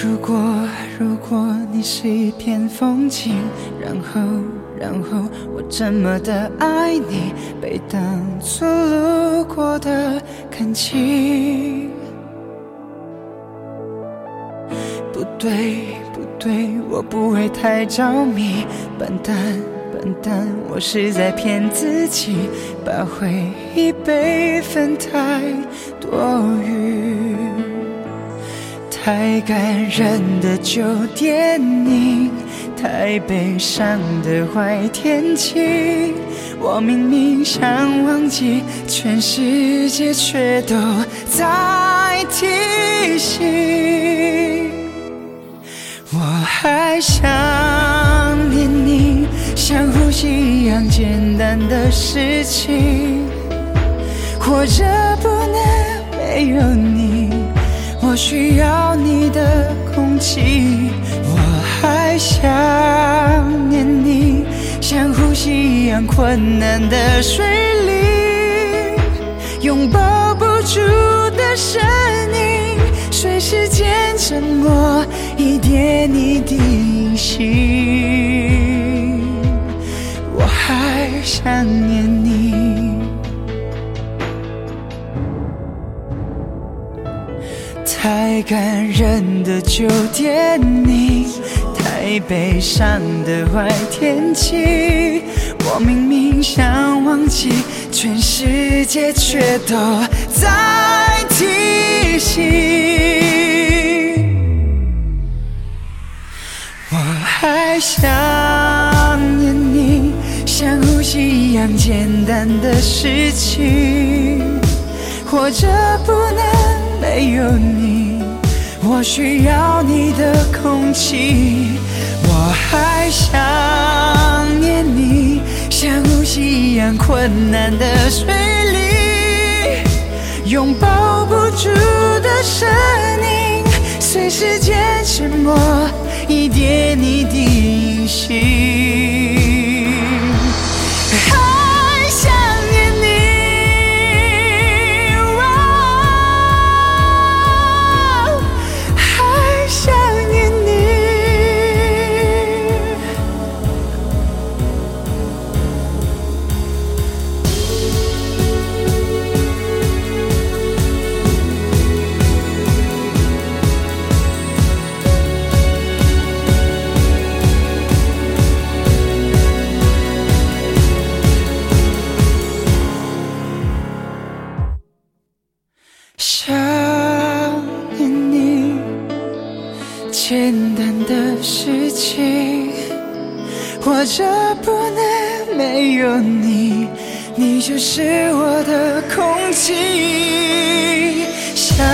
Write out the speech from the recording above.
如果如果你是一片风景，然后然后我这么的爱你，被当作路过的感情。不对不对，我不会太着迷，笨蛋笨蛋，我是在骗自己，把回忆备份太多余。太感人的旧电影，太悲伤的坏天气。我明明想忘记，全世界却都在提醒。我还想念你，像呼吸一样简单的事情。活着不能没有你。需要你的空气，我还想念你，像呼吸一样困难的水里，拥抱不住的声音，随时间沉默，一点一滴醒。我还想念你。太感人的旧电影，太悲伤的坏天气。我明明想忘记，全世界却都在提醒。我还想念你，像呼吸一样简单的事情。活着不能。没有你，我需要你的空气。我还想念你，像呼吸一样困难的水里，拥抱不住的声音，随时间沉默，一点一滴简单的事情，活着不能没有你，你就是我的空气。想